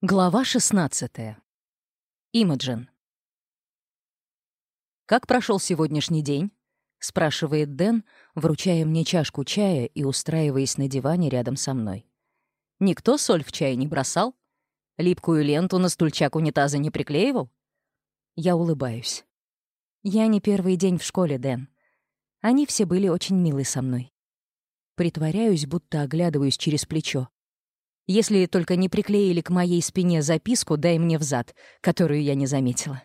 Глава 16. Имаджин. «Как прошел сегодняшний день?» — спрашивает Дэн, вручая мне чашку чая и устраиваясь на диване рядом со мной. «Никто соль в чай не бросал? Липкую ленту на стульчак унитаза не приклеивал?» Я улыбаюсь. «Я не первый день в школе, Дэн. Они все были очень милы со мной. Притворяюсь, будто оглядываюсь через плечо если только не приклеили к моей спине записку «Дай мне взад», которую я не заметила.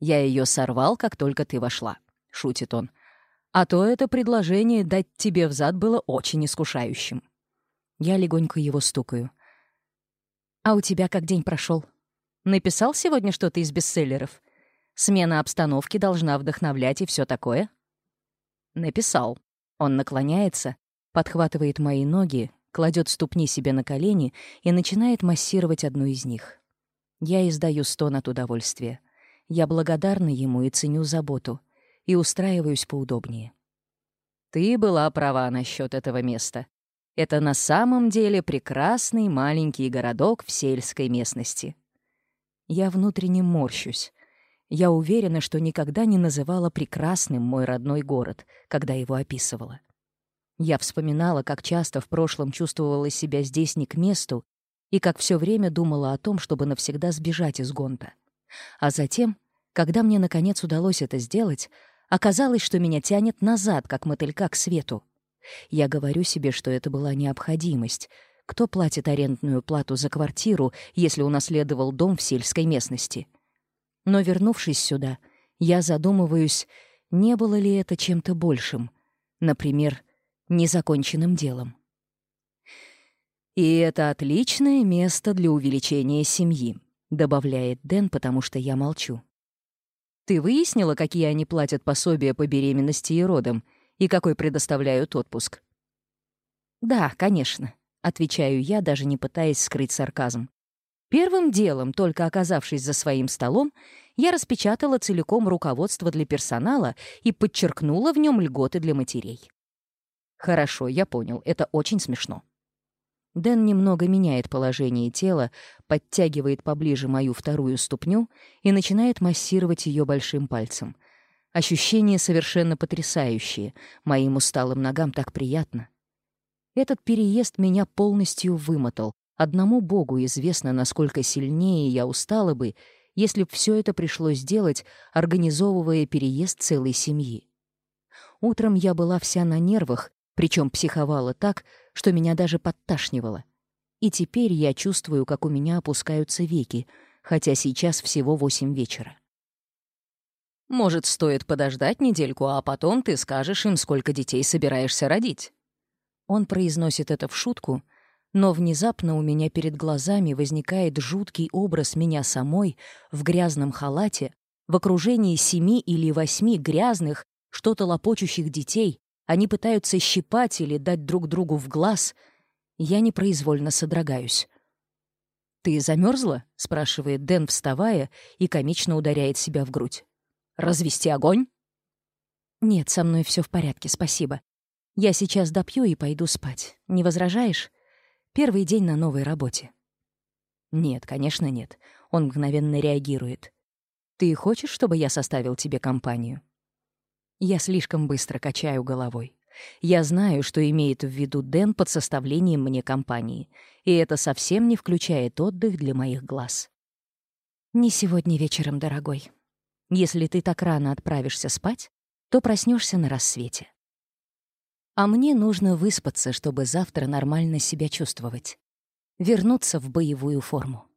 «Я ее сорвал, как только ты вошла», — шутит он. «А то это предложение дать тебе взад было очень искушающим». Я легонько его стукаю. «А у тебя как день прошел? Написал сегодня что-то из бестселлеров? Смена обстановки должна вдохновлять и все такое?» «Написал». Он наклоняется, подхватывает мои ноги, кладет ступни себе на колени и начинает массировать одну из них. Я издаю стон от удовольствия. Я благодарна ему и ценю заботу, и устраиваюсь поудобнее. Ты была права насчет этого места. Это на самом деле прекрасный маленький городок в сельской местности. Я внутренне морщусь. Я уверена, что никогда не называла прекрасным мой родной город, когда его описывала. Я вспоминала, как часто в прошлом чувствовала себя здесь не к месту и как все время думала о том, чтобы навсегда сбежать из Гонта. А затем, когда мне наконец удалось это сделать, оказалось, что меня тянет назад, как мотылька к свету. Я говорю себе, что это была необходимость. Кто платит арендную плату за квартиру, если унаследовал дом в сельской местности? Но, вернувшись сюда, я задумываюсь, не было ли это чем-то большим. Например, незаконченным делом. «И это отличное место для увеличения семьи», — добавляет Дэн, потому что я молчу. «Ты выяснила, какие они платят пособия по беременности и родам и какой предоставляют отпуск?» «Да, конечно», — отвечаю я, даже не пытаясь скрыть сарказм. Первым делом, только оказавшись за своим столом, я распечатала целиком руководство для персонала и подчеркнула в нем льготы для матерей. «Хорошо, я понял, это очень смешно». Дэн немного меняет положение тела, подтягивает поближе мою вторую ступню и начинает массировать ее большим пальцем. Ощущения совершенно потрясающие, моим усталым ногам так приятно. Этот переезд меня полностью вымотал. Одному Богу известно, насколько сильнее я устала бы, если б все это пришлось делать, организовывая переезд целой семьи. Утром я была вся на нервах причем психовала так, что меня даже подташнивало. И теперь я чувствую, как у меня опускаются веки, хотя сейчас всего восемь вечера. Может, стоит подождать недельку, а потом ты скажешь им, сколько детей собираешься родить. Он произносит это в шутку, но внезапно у меня перед глазами возникает жуткий образ меня самой в грязном халате, в окружении семи или восьми грязных, что-то лопочущих детей, они пытаются щипать или дать друг другу в глаз. Я непроизвольно содрогаюсь. «Ты замерзла?» — спрашивает Дэн, вставая, и комично ударяет себя в грудь. «Развести огонь?» «Нет, со мной все в порядке, спасибо. Я сейчас допью и пойду спать. Не возражаешь? Первый день на новой работе». «Нет, конечно, нет». Он мгновенно реагирует. «Ты хочешь, чтобы я составил тебе компанию?» Я слишком быстро качаю головой. Я знаю, что имеет в виду Дэн под составлением мне компании, и это совсем не включает отдых для моих глаз. Не сегодня вечером, дорогой. Если ты так рано отправишься спать, то проснешься на рассвете. А мне нужно выспаться, чтобы завтра нормально себя чувствовать. Вернуться в боевую форму.